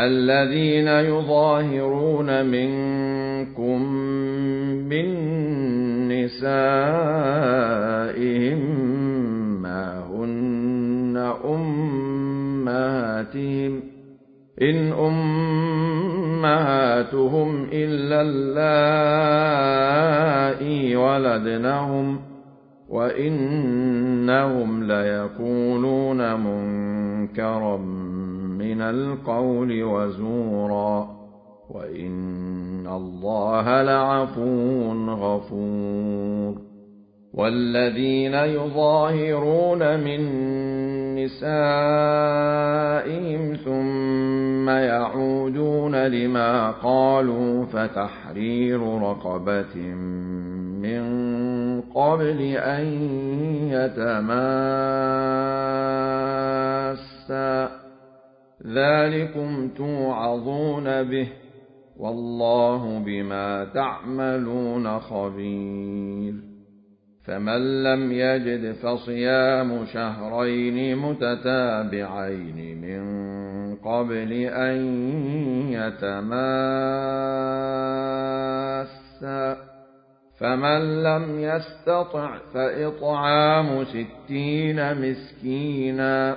الذين يظاهرون منكم من نسائهم ما هن أمهاتهم إن أمهاتهم إلا اللائي ولدنهم وإنهم ليقولون منكرا من القول وزورا وإن الله لعفو غفور والذين يظاهرون من نسائهم ثم يعودون لما قالوا فتحرير رقبة من قبل أن يتماسا ذلكم توعظون به والله بما تعملون خبير فمن لم يجد فصيام شهرين متتابعين من قبل أن يتماسا فمن لم يستطع فإطعام ستين مسكينا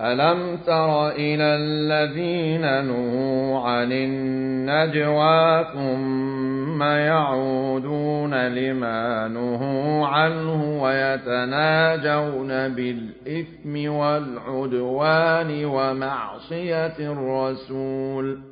ألم تر إلى الذين نهوا عن النجوى ثم يعودون لما نهوا عنه ويتناجون بالإثم والعدوان ومعصية الرسول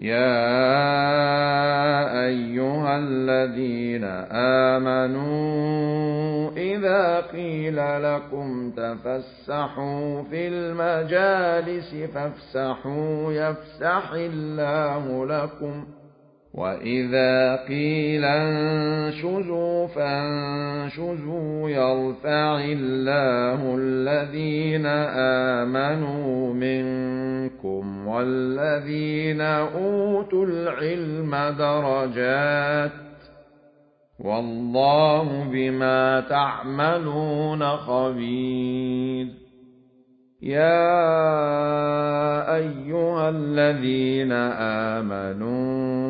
يا أيها الذين آمنوا إذا قيل لكم تفسحوا في المجالس فافسحوا يفسح الله لكم وَإِذَا قِيلَ انشُزُوا فَانشُزُوا يَرْفَعِ اللَّهُ الَّذِينَ آمَنُوا مِنكُمْ وَالَّذِينَ أُوتُوا الْعِلْمَ دَرَجَاتٍ وَاللَّهُ بِمَا تَعْمَلُونَ خَبِيرٌ يَا أَيُّهَا الَّذِينَ آمَنُوا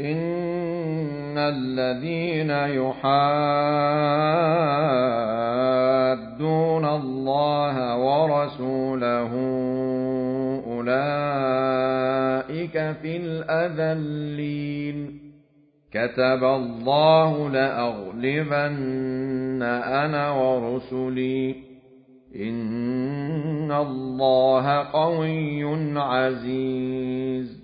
إِنَّ الَّذِينَ يُحَادُّونَ اللَّهَ وَرَسُولَهُ أُولَئِكَ فِي الْأَذَلِّينَ كَتَبَ اللَّهُ لَأَغْلِبَنَّ أَنَا وَرُسُلِي إِنَّ اللَّهَ قَوِيٌّ عَزِيزٌ